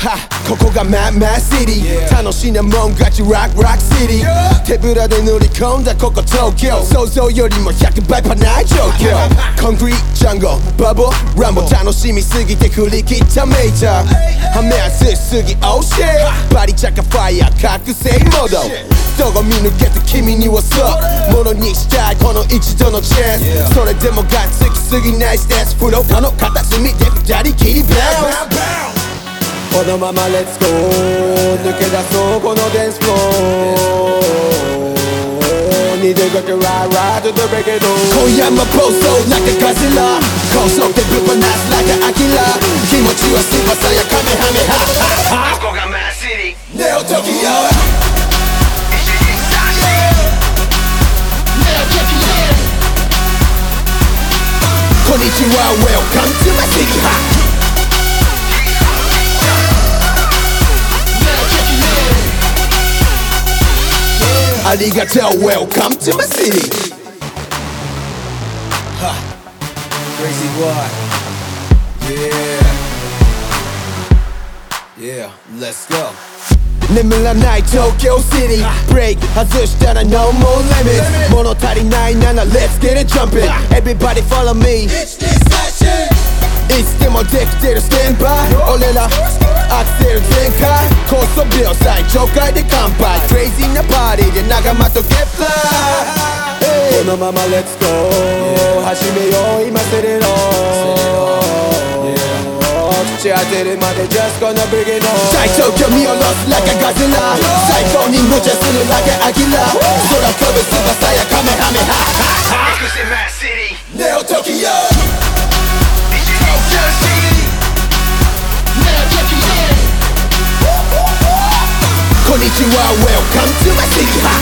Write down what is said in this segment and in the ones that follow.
こがママシティ楽しなもん勝ちラックラックシティ手ぶらで乗り込んだここ東京想像よりも100倍パない状況コンクリートジャンゴバブルランボ楽しみすぎて振り切ったメジャーはめやすすぎ Oh shit. バリチャカファイヤー覚醒モードどこ見抜けて君にはそうものにしたいこの一度のチャンスそれでもがっつきすぎないステージフローの片隅で二人きりバウンスこのままレッツゴー抜け出そうこのダンスフローに出かけ ride ride to the break it on 今夜も暴走なんかガジラ高速でぶっ放すなんかアキラ気持ちはスーパーサイヤカメハメハどこがマーシティネオトキオこんにちは Welcome to my city はありがとう Welcome to my city Crazy boy Yeah Yeah Let's go 眠らない東京シティ Break 外したら No more limits 物足りないなら Let's get it jumping Everybody follow me いつでもできてるステンバイ俺らアクセル全開 高速秒最上階で乾杯。Crazy なパーティーで仲間と Get fly このまま Let's go 始めよう今セレロ口当てるまで Just gonna it on 大東京見下ろす like a ガゼラ。最高に無茶する like a アキラ。空飛ぶスー you are welcome to my city. Ha!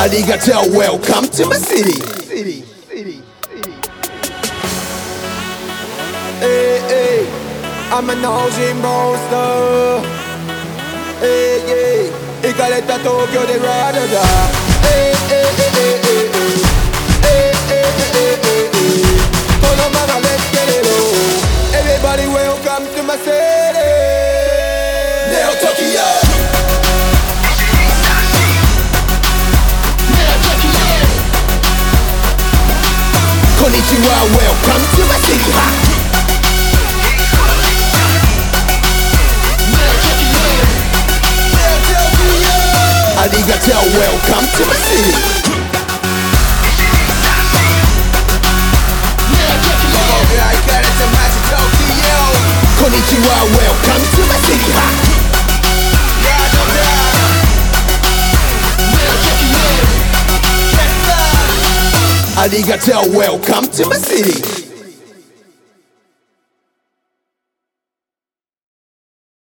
Arigato, welcome to my city. City, city, city. Hey, hey, I'm an Aussie monster. Eh, hey, hey, I got it at Tokyo, they rather die. Everybody welcome to my city Neo Tokyo. Neo Tokyo. Konnichiwa, welcome to my city ha. Arigato, welcome to my city Konnichiwa, welcome to my city, ha! Arigato, welcome to my city.